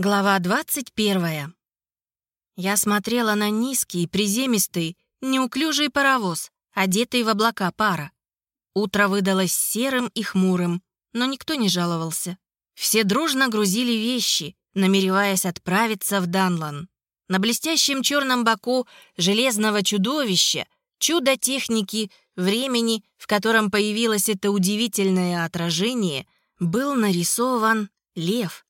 Глава 21. Я смотрела на низкий, приземистый, неуклюжий паровоз, одетый в облака пара. Утро выдалось серым и хмурым, но никто не жаловался. Все дружно грузили вещи, намереваясь отправиться в Данлан. На блестящем черном боку железного чудовища, чудо техники, времени, в котором появилось это удивительное отражение, был нарисован лев —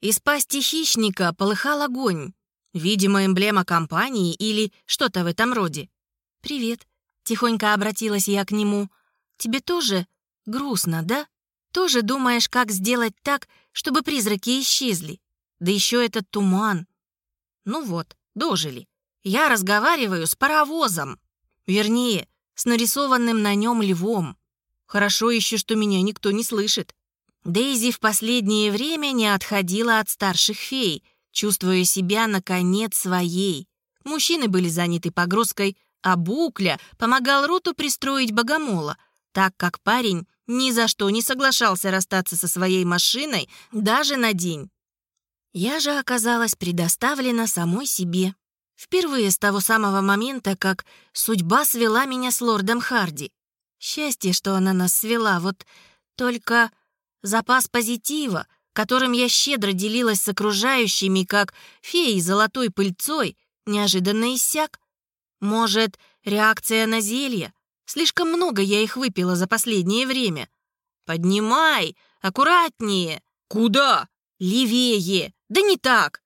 из пасти хищника полыхал огонь. Видимо, эмблема компании или что-то в этом роде. «Привет», — тихонько обратилась я к нему. «Тебе тоже грустно, да? Тоже думаешь, как сделать так, чтобы призраки исчезли? Да еще этот туман». Ну вот, дожили. Я разговариваю с паровозом. Вернее, с нарисованным на нем львом. Хорошо еще, что меня никто не слышит. Дейзи в последнее время не отходила от старших фей, чувствуя себя, наконец, своей. Мужчины были заняты погрузкой, а Букля помогал Руту пристроить богомола, так как парень ни за что не соглашался расстаться со своей машиной даже на день. Я же оказалась предоставлена самой себе. Впервые с того самого момента, как судьба свела меня с лордом Харди. Счастье, что она нас свела, вот только Запас позитива, которым я щедро делилась с окружающими, как феей золотой пыльцой, неожиданно иссяк. Может, реакция на зелье? Слишком много я их выпила за последнее время. Поднимай! Аккуратнее! Куда? Левее! Да не так!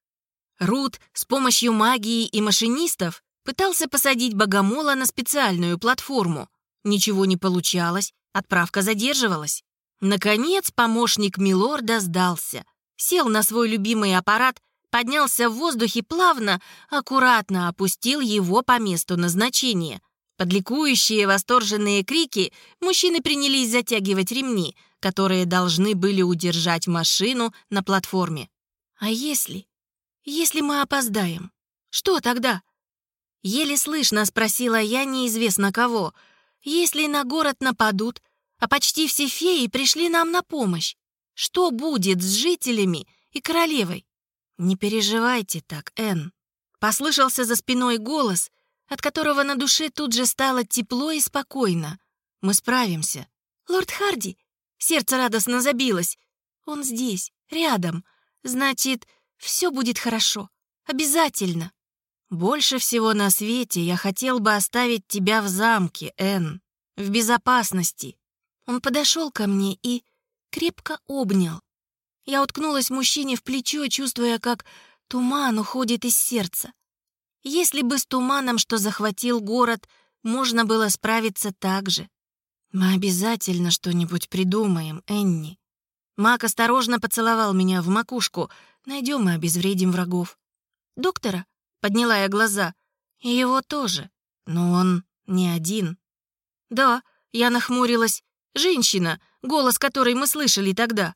Рут с помощью магии и машинистов пытался посадить богомола на специальную платформу. Ничего не получалось, отправка задерживалась. Наконец помощник Милорда сдался. Сел на свой любимый аппарат, поднялся в воздухе плавно, аккуратно опустил его по месту назначения. Под ликующие восторженные крики мужчины принялись затягивать ремни, которые должны были удержать машину на платформе. «А если? Если мы опоздаем? Что тогда?» Еле слышно спросила я неизвестно кого. «Если на город нападут, а почти все феи пришли нам на помощь. Что будет с жителями и королевой? Не переживайте так, Энн. Послышался за спиной голос, от которого на душе тут же стало тепло и спокойно. Мы справимся. Лорд Харди, сердце радостно забилось. Он здесь, рядом. Значит, все будет хорошо. Обязательно. Больше всего на свете я хотел бы оставить тебя в замке, Энн. В безопасности. Он подошел ко мне и крепко обнял. Я уткнулась мужчине в плечо, чувствуя, как туман уходит из сердца. Если бы с туманом, что захватил город, можно было справиться так же. Мы обязательно что-нибудь придумаем, Энни. Мак осторожно поцеловал меня в макушку. Найдем и обезвредим врагов. Доктора? Подняла я глаза. И его тоже. Но он не один. Да, я нахмурилась. Женщина, голос которой мы слышали тогда.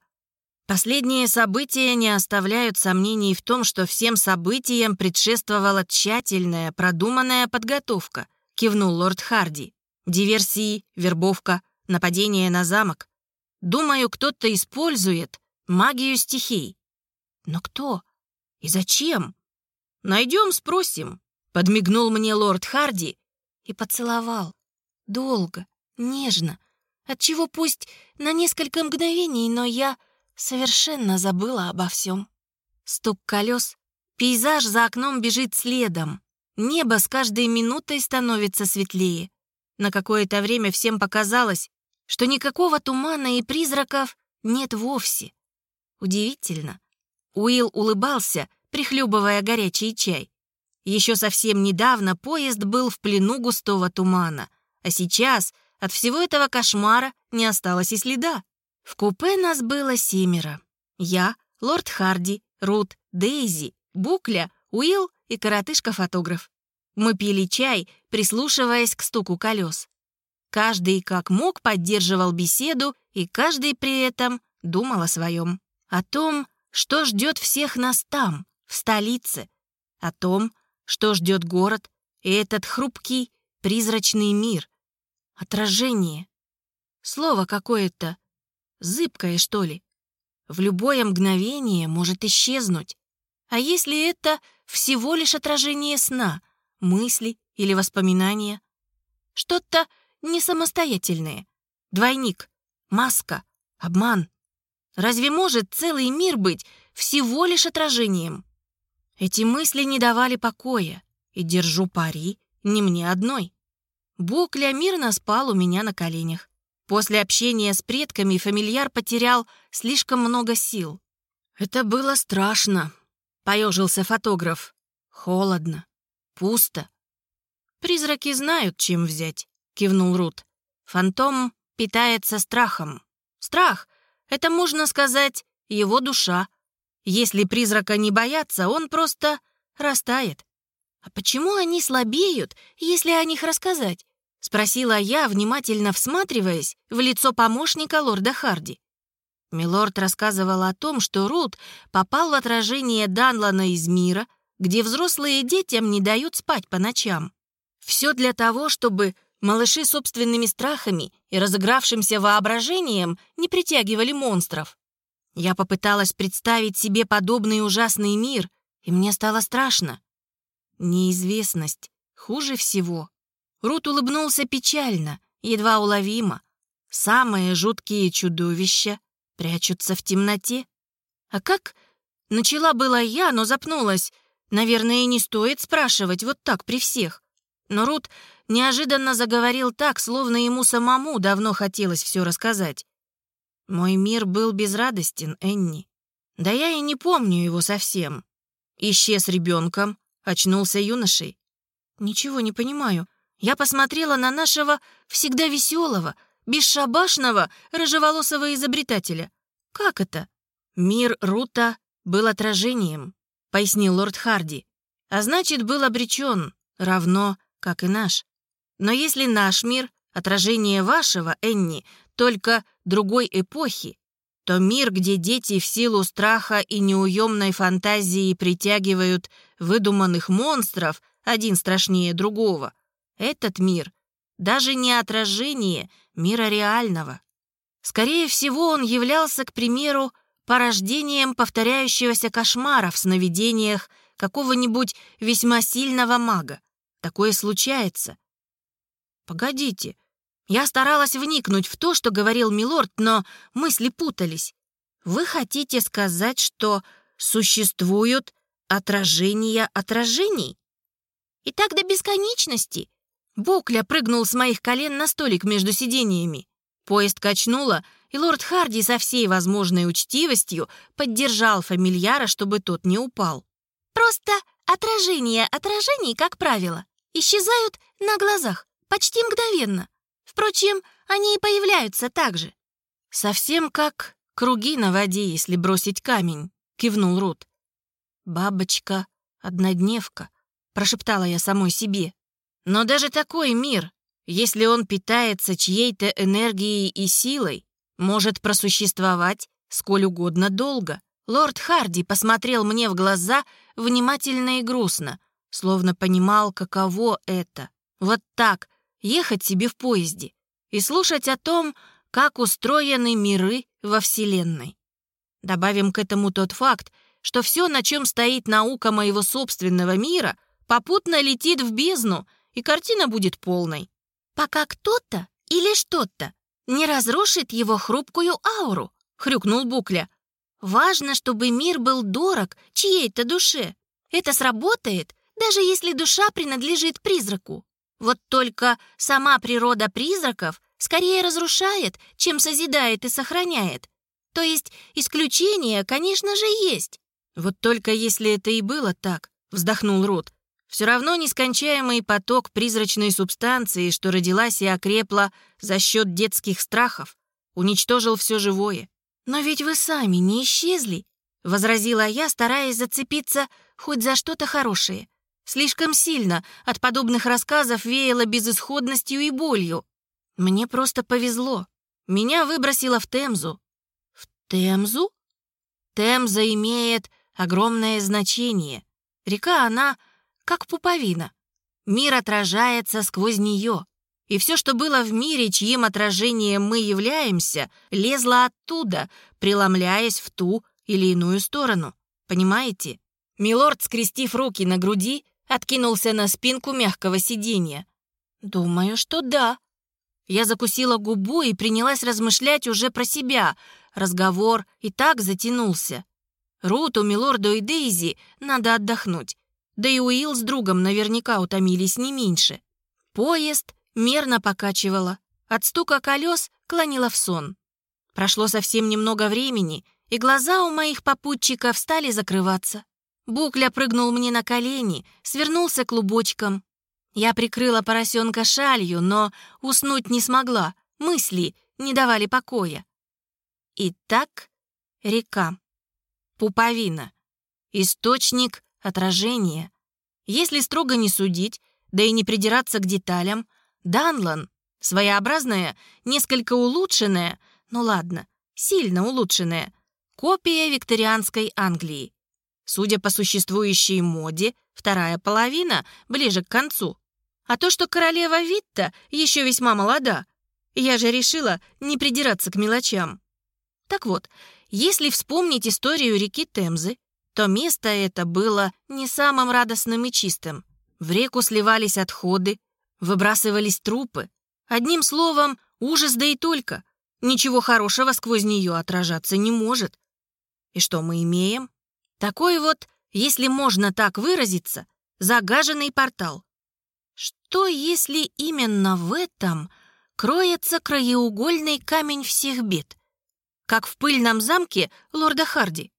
Последние события не оставляют сомнений в том, что всем событиям предшествовала тщательная, продуманная подготовка, кивнул лорд Харди. Диверсии, вербовка, нападение на замок. Думаю, кто-то использует магию стихий. Но кто? И зачем? Найдем, спросим. Подмигнул мне лорд Харди и поцеловал. Долго, нежно, отчего пусть на несколько мгновений, но я совершенно забыла обо всем. Стук колес, пейзаж за окном бежит следом, небо с каждой минутой становится светлее. На какое-то время всем показалось, что никакого тумана и призраков нет вовсе. Удивительно. Уилл улыбался, прихлебывая горячий чай. Еще совсем недавно поезд был в плену густого тумана, а сейчас — от всего этого кошмара не осталось и следа. В купе нас было семеро. Я, лорд Харди, Рут, Дейзи, Букля, Уилл и коротышка-фотограф. Мы пили чай, прислушиваясь к стуку колес. Каждый как мог поддерживал беседу, и каждый при этом думал о своем. О том, что ждет всех нас там, в столице. О том, что ждет город и этот хрупкий, призрачный мир, Отражение. Слово какое-то. Зыбкое, что ли. В любое мгновение может исчезнуть. А если это всего лишь отражение сна, мысли или воспоминания? Что-то не самостоятельное. Двойник, маска, обман. Разве может целый мир быть всего лишь отражением? Эти мысли не давали покоя, и держу пари не мне одной. Букля мирно спал у меня на коленях. После общения с предками фамильяр потерял слишком много сил. «Это было страшно», — поежился фотограф. «Холодно, пусто». «Призраки знают, чем взять», — кивнул Рут. «Фантом питается страхом. Страх — это, можно сказать, его душа. Если призрака не бояться, он просто растает. А почему они слабеют, если о них рассказать? Спросила я, внимательно всматриваясь в лицо помощника лорда Харди. Милорд рассказывал о том, что Рут попал в отражение Данлана из мира, где взрослые детям не дают спать по ночам. Все для того, чтобы малыши собственными страхами и разыгравшимся воображением не притягивали монстров. Я попыталась представить себе подобный ужасный мир, и мне стало страшно. Неизвестность хуже всего. Рут улыбнулся печально, едва уловимо. Самые жуткие чудовища прячутся в темноте. А как? Начала была я, но запнулась. Наверное, не стоит спрашивать вот так при всех. Но Рут неожиданно заговорил так, словно ему самому давно хотелось все рассказать. Мой мир был безрадостен, Энни. Да я и не помню его совсем. Исчез ребенком, очнулся юношей. Ничего не понимаю. Я посмотрела на нашего всегда веселого, бесшабашного, рыжеволосого изобретателя. Как это? Мир Рута был отражением, пояснил лорд Харди. А значит, был обречен, равно, как и наш. Но если наш мир — отражение вашего, Энни, только другой эпохи, то мир, где дети в силу страха и неуемной фантазии притягивают выдуманных монстров, один страшнее другого, этот мир даже не отражение мира реального. Скорее всего, он являлся, к примеру, порождением повторяющегося кошмара в сновидениях какого-нибудь весьма сильного мага. Такое случается. Погодите, я старалась вникнуть в то, что говорил Милорд, но мысли путались. Вы хотите сказать, что существуют отражения отражений? И так до бесконечности? Бокля прыгнул с моих колен на столик между сидениями. Поезд качнуло, и лорд Харди со всей возможной учтивостью поддержал фамильяра, чтобы тот не упал. Просто отражения отражений, как правило, исчезают на глазах почти мгновенно. Впрочем, они и появляются так же. Совсем как круги на воде, если бросить камень, кивнул Рут. Бабочка, однодневка, прошептала я самой себе. Но даже такой мир, если он питается чьей-то энергией и силой, может просуществовать сколь угодно долго. Лорд Харди посмотрел мне в глаза внимательно и грустно, словно понимал, каково это. Вот так ехать себе в поезде и слушать о том, как устроены миры во Вселенной. Добавим к этому тот факт, что все, на чем стоит наука моего собственного мира, попутно летит в бездну, и картина будет полной. Пока кто-то или что-то не разрушит его хрупкую ауру, хрюкнул Букля. Важно, чтобы мир был дорог чьей-то душе. Это сработает, даже если душа принадлежит призраку. Вот только сама природа призраков скорее разрушает, чем созидает и сохраняет. То есть исключения, конечно же, есть. Вот только если это и было так, вздохнул Рот, все равно нескончаемый поток призрачной субстанции, что родилась и окрепла за счет детских страхов, уничтожил все живое. «Но ведь вы сами не исчезли», — возразила я, стараясь зацепиться хоть за что-то хорошее. Слишком сильно от подобных рассказов веяло безысходностью и болью. Мне просто повезло. Меня выбросило в Темзу. В Темзу? Темза имеет огромное значение. Река, она как пуповина. Мир отражается сквозь нее. И все, что было в мире, чьим отражением мы являемся, лезло оттуда, преломляясь в ту или иную сторону. Понимаете? Милорд, скрестив руки на груди, откинулся на спинку мягкого сиденья. «Думаю, что да». Я закусила губу и принялась размышлять уже про себя. Разговор и так затянулся. Руту, Милорду и Дейзи надо отдохнуть. Да и Уилл с другом наверняка утомились не меньше. Поезд мерно покачивало. От стука колес клонило в сон. Прошло совсем немного времени, и глаза у моих попутчиков стали закрываться. Букля прыгнул мне на колени, свернулся клубочком. Я прикрыла поросенка шалью, но уснуть не смогла, мысли не давали покоя. Итак, река. Пуповина. Источник отражения. Если строго не судить, да и не придираться к деталям, Данлан — своеобразная, несколько улучшенная, ну ладно, сильно улучшенная, копия викторианской Англии. Судя по существующей моде, вторая половина ближе к концу. А то, что королева Витта еще весьма молода, я же решила не придираться к мелочам. Так вот, если вспомнить историю реки Темзы, то место это было не самым радостным и чистым. В реку сливались отходы, выбрасывались трупы. Одним словом, ужас да и только. Ничего хорошего сквозь нее отражаться не может. И что мы имеем? Такой вот, если можно так выразиться, загаженный портал. Что, если именно в этом кроется краеугольный камень всех бед? Как в пыльном замке лорда Харди.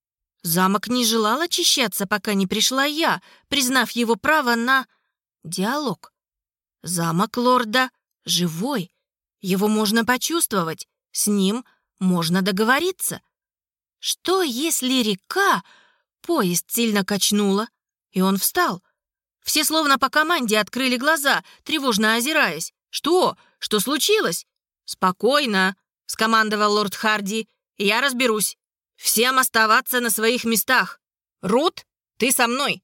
Замок не желал очищаться, пока не пришла я, признав его право на диалог. Замок лорда живой. Его можно почувствовать, с ним можно договориться. Что, если река... Поезд сильно качнуло, и он встал. Все словно по команде открыли глаза, тревожно озираясь. «Что? Что случилось?» «Спокойно», — скомандовал лорд Харди. «Я разберусь. Всем оставаться на своих местах. Рут, ты со мной!»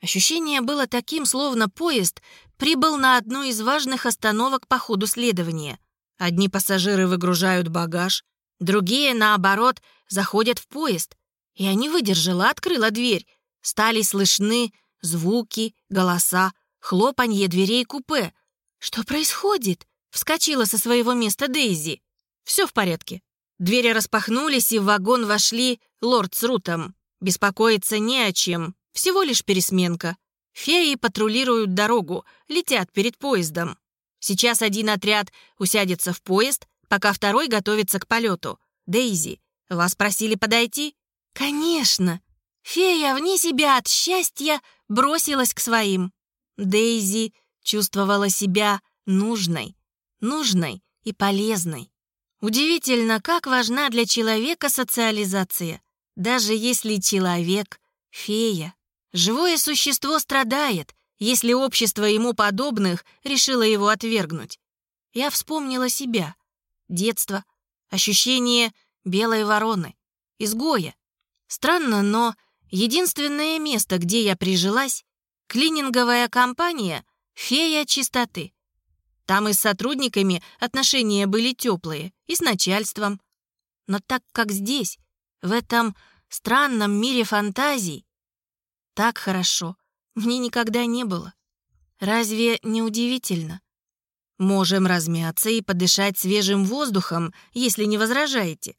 Ощущение было таким, словно поезд прибыл на одну из важных остановок по ходу следования. Одни пассажиры выгружают багаж, другие, наоборот, заходят в поезд. Я не выдержала, открыла дверь. Стали слышны звуки, голоса, хлопанье дверей купе. «Что происходит?» — вскочила со своего места Дейзи. «Все в порядке. Двери распахнулись, и в вагон вошли лорд с Рутом. Беспокоиться не о чем, всего лишь пересменка. Феи патрулируют дорогу, летят перед поездом. Сейчас один отряд усядется в поезд, пока второй готовится к полету. Дейзи, вас просили подойти? Конечно. Фея вне себя от счастья бросилась к своим. Дейзи чувствовала себя нужной, нужной и полезной. Удивительно, как важна для человека социализация. Даже если человек — фея. Живое существо страдает, если общество ему подобных решило его отвергнуть. Я вспомнила себя. Детство, ощущение белой вороны, изгоя. Странно, но единственное место, где я прижилась — клининговая компания «Фея чистоты». Там и с сотрудниками отношения были теплые, и с начальством. Но так как здесь, в этом странном мире фантазий, так хорошо мне никогда не было. Разве не удивительно? Можем размяться и подышать свежим воздухом, если не возражаете.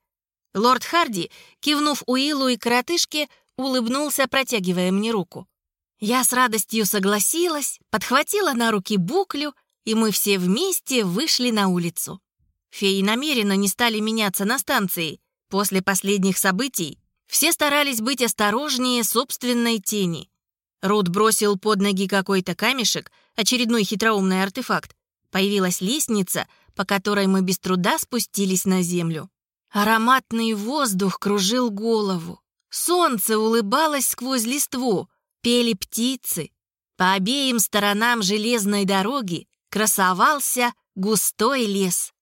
Лорд Харди, кивнув Уиллу и коротышке, улыбнулся, протягивая мне руку. Я с радостью согласилась, подхватила на руки буклю и мы все вместе вышли на улицу. Феи намеренно не стали меняться на станции. После последних событий все старались быть осторожнее собственной тени. Рут бросил под ноги какой-то камешек, очередной хитроумный артефакт. Появилась лестница, по которой мы без труда спустились на землю. Ароматный воздух кружил голову. Солнце улыбалось сквозь листву, пели птицы. По обеим сторонам железной дороги красовался густой лес.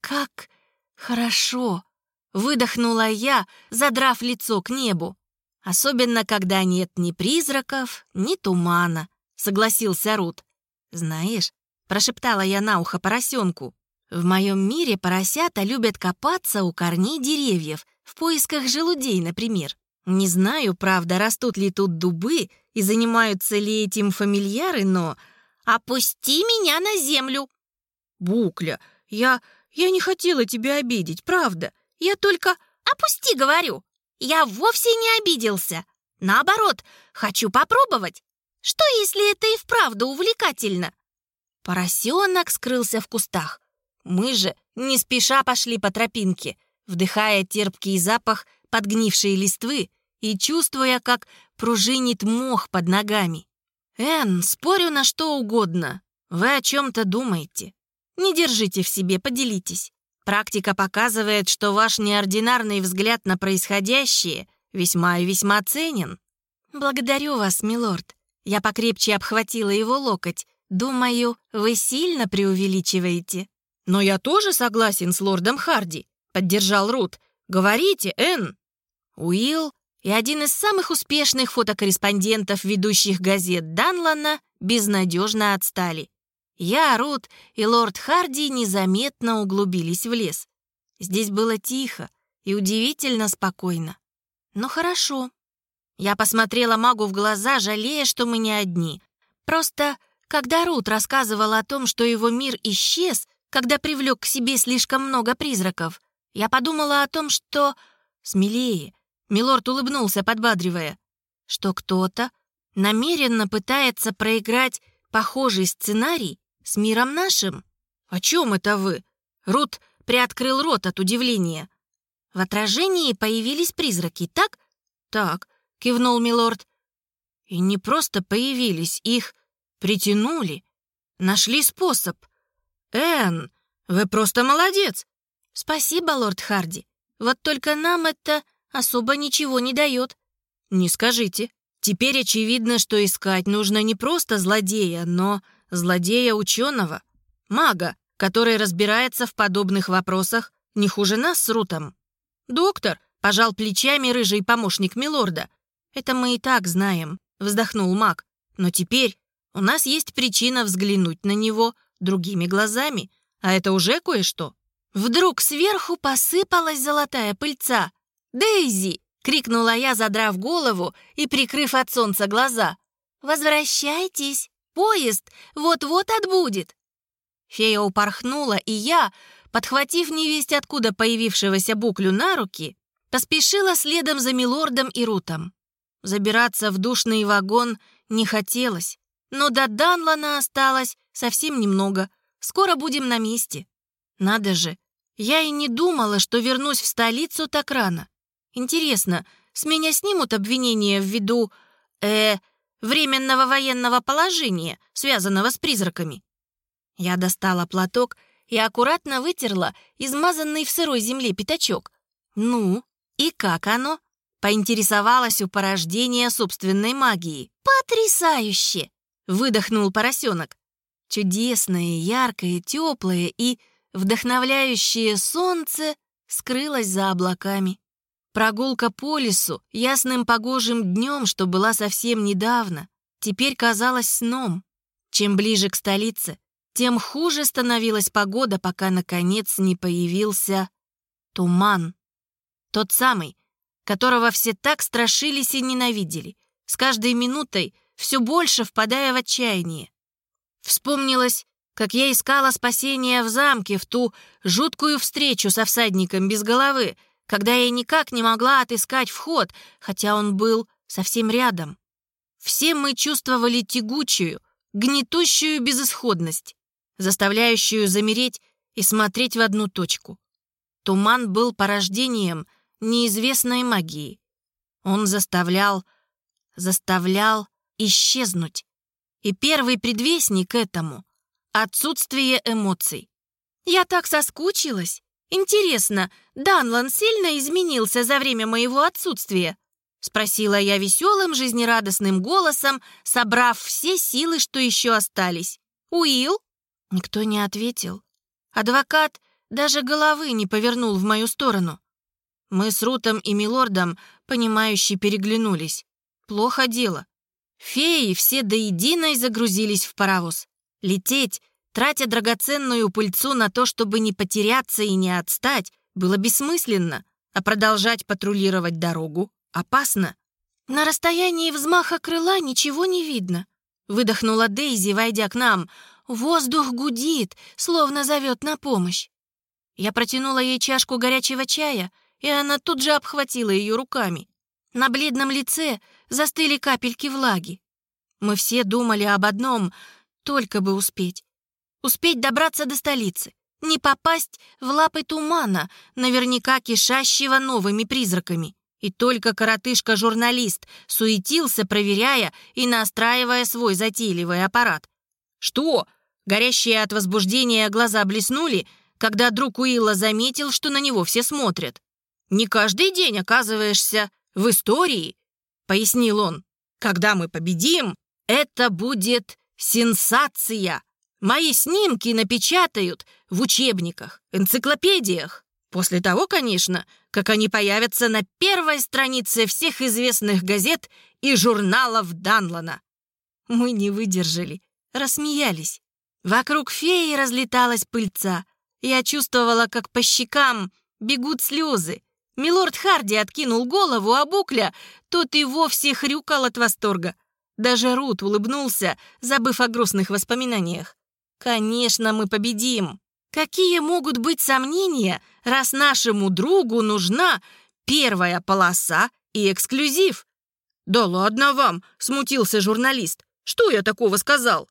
«Как хорошо!» — выдохнула я, задрав лицо к небу. «Особенно, когда нет ни призраков, ни тумана», — согласился Рут. «Знаешь», — прошептала я на ухо поросенку, «в моем мире поросята любят копаться у корней деревьев, в поисках желудей, например. Не знаю, правда, растут ли тут дубы и занимаются ли этим фамильяры, но... «Опусти меня на землю!» «Букля, я... я не хотела тебя обидеть, правда. Я только...» «Опусти, говорю! Я вовсе не обиделся. Наоборот, хочу попробовать. Что, если это и вправду увлекательно?» Поросенок скрылся в кустах. Мы же не спеша пошли по тропинке, вдыхая терпкий запах подгнившей листвы и чувствуя, как пружинит мох под ногами. «Энн, спорю на что угодно. Вы о чем-то думаете. Не держите в себе, поделитесь. Практика показывает, что ваш неординарный взгляд на происходящее весьма и весьма ценен. Благодарю вас, милорд. Я покрепче обхватила его локоть. Думаю, вы сильно преувеличиваете. Но я тоже согласен с лордом Харди, поддержал Рут. Говорите, Энн. Уилл и один из самых успешных фотокорреспондентов ведущих газет Данлана безнадежно отстали. Я, Рут и лорд Харди незаметно углубились в лес. Здесь было тихо и удивительно спокойно. Но хорошо. Я посмотрела магу в глаза, жалея, что мы не одни. Просто, когда Рут рассказывала о том, что его мир исчез, когда привлек к себе слишком много призраков, я подумала о том, что... Смелее. Милорд улыбнулся, подбадривая. Что кто-то намеренно пытается проиграть похожий сценарий с миром нашим. О чем это вы? Рут приоткрыл рот от удивления. В отражении появились призраки, так? Так, кивнул милорд. И не просто появились, их притянули. Нашли способ. Энн, вы просто молодец. Спасибо, лорд Харди. Вот только нам это особо ничего не дает. Не скажите. Теперь очевидно, что искать нужно не просто злодея, но злодея ученого, мага, который разбирается в подобных вопросах не хуже нас с Рутом. «Доктор», — пожал плечами рыжий помощник Милорда. «Это мы и так знаем», — вздохнул маг. «Но теперь у нас есть причина взглянуть на него другими глазами, а это уже кое-что». Вдруг сверху посыпалась золотая пыльца. «Дейзи!» — крикнула я, задрав голову и прикрыв от солнца глаза. «Возвращайтесь! Поезд вот-вот отбудет!» Фея упорхнула, и я, подхватив невесть откуда появившегося буклю на руки, поспешила следом за Милордом и Рутом. Забираться в душный вагон не хотелось, но до Данлана осталось совсем немного. Скоро будем на месте. Надо же, я и не думала, что вернусь в столицу так рано. Интересно, с меня снимут обвинения в виду, э, временного военного положения, связанного с призраками? Я достала платок и аккуратно вытерла измазанный в сырой земле пятачок. Ну, и как оно? Поинтересовалась у порождения собственной магии. «Потрясающе!» — выдохнул поросенок. Чудесное, яркое, теплое и вдохновляющее солнце скрылось за облаками. Прогулка по лесу ясным погожим днем, что была совсем недавно, теперь казалась сном. Чем ближе к столице, тем хуже становилась погода, пока, наконец, не появился туман. Тот самый, которого все так страшились и ненавидели, с каждой минутой все больше впадая в отчаяние. Вспомнилось, как я искала спасения в замке в ту жуткую встречу со всадником без головы, когда я никак не могла отыскать вход, хотя он был совсем рядом. Все мы чувствовали тягучую, гнетущую безысходность, заставляющую замереть и смотреть в одну точку. Туман был порождением неизвестной магии. Он заставлял, заставлял исчезнуть. И первый предвестник этому — отсутствие эмоций. Я так соскучилась. Интересно, Данлан сильно изменился за время моего отсутствия? Спросила я веселым, жизнерадостным голосом, собрав все силы, что еще остались. «Уилл?» Никто не ответил. Адвокат даже головы не повернул в мою сторону. Мы с Рутом и Милордом, понимающе переглянулись. Плохо дело. Феи все до единой загрузились в паровоз. Лететь, тратя драгоценную пыльцу на то, чтобы не потеряться и не отстать, было бессмысленно, а продолжать патрулировать дорогу Опасно. На расстоянии взмаха крыла ничего не видно. Выдохнула Дейзи, войдя к нам. Воздух гудит, словно зовет на помощь. Я протянула ей чашку горячего чая, и она тут же обхватила ее руками. На бледном лице застыли капельки влаги. Мы все думали об одном — только бы успеть. Успеть добраться до столицы. Не попасть в лапы тумана, наверняка кишащего новыми призраками. И только коротышка-журналист суетился, проверяя и настраивая свой затейливый аппарат. «Что?» Горящие от возбуждения глаза блеснули, когда друг Уилла заметил, что на него все смотрят. «Не каждый день оказываешься в истории», — пояснил он. «Когда мы победим, это будет сенсация. Мои снимки напечатают в учебниках, энциклопедиях. После того, конечно, как они появятся на первой странице всех известных газет и журналов Данлана. Мы не выдержали, рассмеялись. Вокруг феи разлеталась пыльца. Я чувствовала, как по щекам бегут слезы. Милорд Харди откинул голову, а Букля тот и вовсе хрюкал от восторга. Даже Рут улыбнулся, забыв о грустных воспоминаниях. «Конечно, мы победим! Какие могут быть сомнения, раз нашему другу нужна первая полоса и эксклюзив?» «Да ладно вам!» — смутился журналист. «Что я такого сказал?»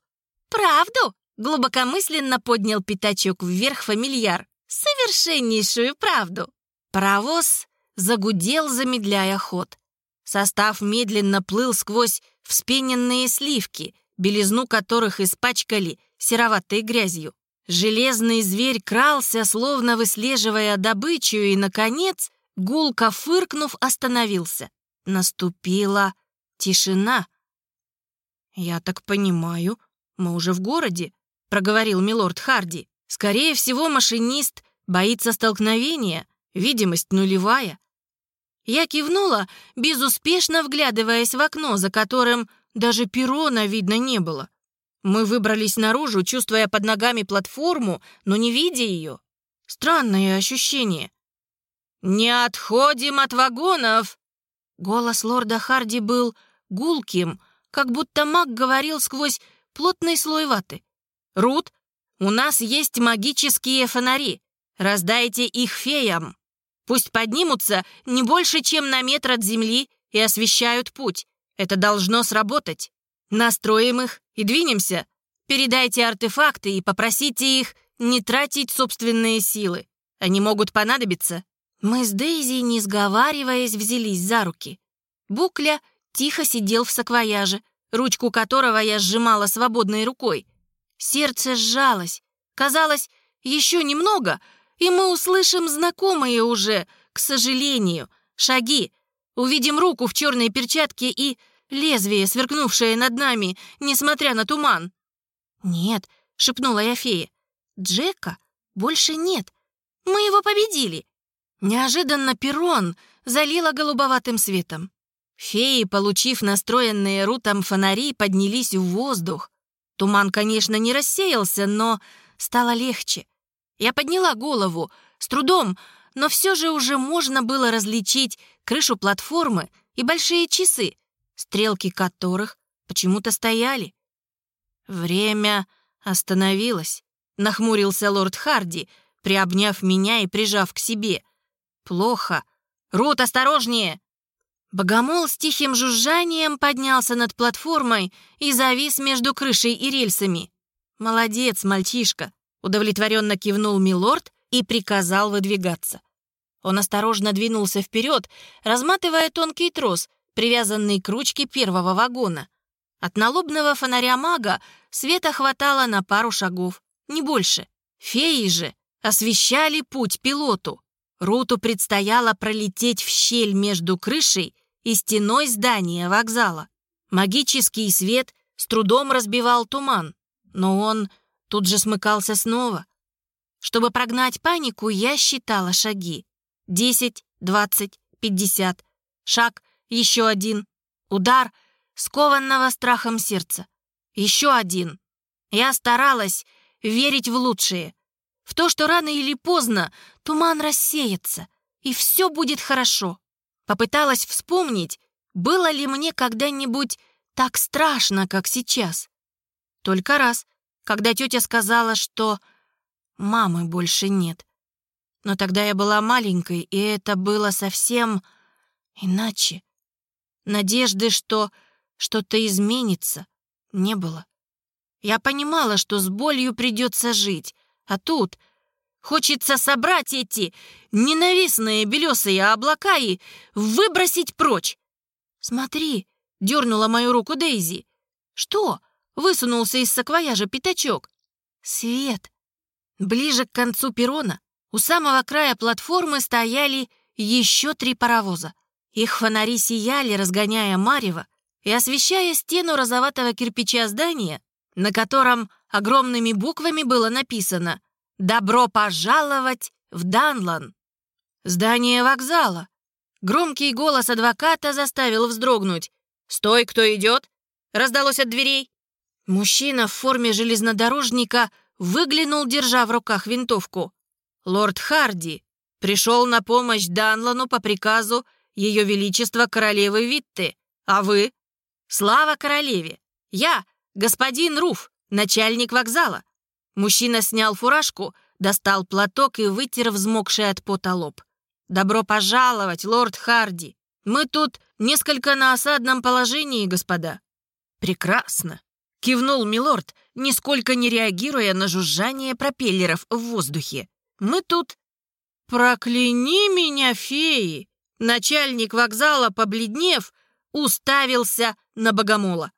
«Правду!» — глубокомысленно поднял пятачок вверх фамильяр. «Совершеннейшую правду!» Паровоз загудел, замедляя ход. Состав медленно плыл сквозь вспененные сливки, белизну которых испачкали сероватой грязью. Железный зверь крался, словно выслеживая добычу, и, наконец, гулко фыркнув, остановился. Наступила тишина. «Я так понимаю, мы уже в городе», — проговорил милорд Харди. «Скорее всего, машинист боится столкновения, видимость нулевая. Я кивнула, безуспешно вглядываясь в окно, за которым даже перона видно не было. Мы выбрались наружу, чувствуя под ногами платформу, но не видя ее. Странное ощущение. «Не отходим от вагонов!» Голос лорда Харди был гулким, как будто маг говорил сквозь плотный слой ваты. «Рут, у нас есть магические фонари. Раздайте их феям!» Пусть поднимутся не больше, чем на метр от земли и освещают путь. Это должно сработать. Настроим их и двинемся. Передайте артефакты и попросите их не тратить собственные силы. Они могут понадобиться. Мы с Дейзи, не сговариваясь, взялись за руки. Букля тихо сидел в саквояже, ручку которого я сжимала свободной рукой. Сердце сжалось. Казалось, еще немного — и мы услышим знакомые уже, к сожалению, шаги. Увидим руку в черной перчатке и лезвие, сверкнувшее над нами, несмотря на туман. «Нет», — шепнула я фее, — «Джека больше нет. Мы его победили». Неожиданно перрон залило голубоватым светом. Феи, получив настроенные рутом фонари, поднялись в воздух. Туман, конечно, не рассеялся, но стало легче. Я подняла голову, с трудом, но все же уже можно было различить крышу платформы и большие часы, стрелки которых почему-то стояли. Время остановилось, нахмурился лорд Харди, приобняв меня и прижав к себе. Плохо. Рут, осторожнее! Богомол с тихим жужжанием поднялся над платформой и завис между крышей и рельсами. «Молодец, мальчишка!» Удовлетворенно кивнул милорд и приказал выдвигаться. Он осторожно двинулся вперед, разматывая тонкий трос, привязанный к ручке первого вагона. От налобного фонаря мага света хватало на пару шагов, не больше. Феи же освещали путь пилоту. Руту предстояло пролететь в щель между крышей и стеной здания вокзала. Магический свет с трудом разбивал туман, но он тут же смыкался снова. Чтобы прогнать панику, я считала шаги. Десять, двадцать, пятьдесят. Шаг, еще один. Удар скованного страхом сердца. Еще один. Я старалась верить в лучшее. В то, что рано или поздно туман рассеется, и все будет хорошо. Попыталась вспомнить, было ли мне когда-нибудь так страшно, как сейчас. Только раз, когда тетя сказала, что мамы больше нет. Но тогда я была маленькой, и это было совсем иначе. Надежды, что что-то изменится, не было. Я понимала, что с болью придется жить, а тут хочется собрать эти ненавистные белесые облака и выбросить прочь. «Смотри!» — дернула мою руку Дейзи. «Что?» — высунулся из саквояжа пятачок. «Свет!» Ближе к концу перрона у самого края платформы стояли еще три паровоза. Их фонари сияли, разгоняя марево и освещая стену розоватого кирпича здания, на котором огромными буквами было написано «Добро пожаловать в Данлан». Здание вокзала. Громкий голос адвоката заставил вздрогнуть. «Стой, кто идет!» — раздалось от дверей. Мужчина в форме железнодорожника выглянул, держа в руках винтовку. Лорд Харди пришел на помощь Данлану по приказу Ее Величества Королевы Витты. А вы? Слава королеве! Я, господин Руф, начальник вокзала. Мужчина снял фуражку, достал платок и вытер взмокший от пота лоб. «Добро пожаловать, лорд Харди! Мы тут несколько на осадном положении, господа». «Прекрасно!» — кивнул милорд, нисколько не реагируя на жужжание пропеллеров в воздухе. «Мы тут...» «Прокляни меня, феи!» Начальник вокзала, побледнев, уставился на богомола.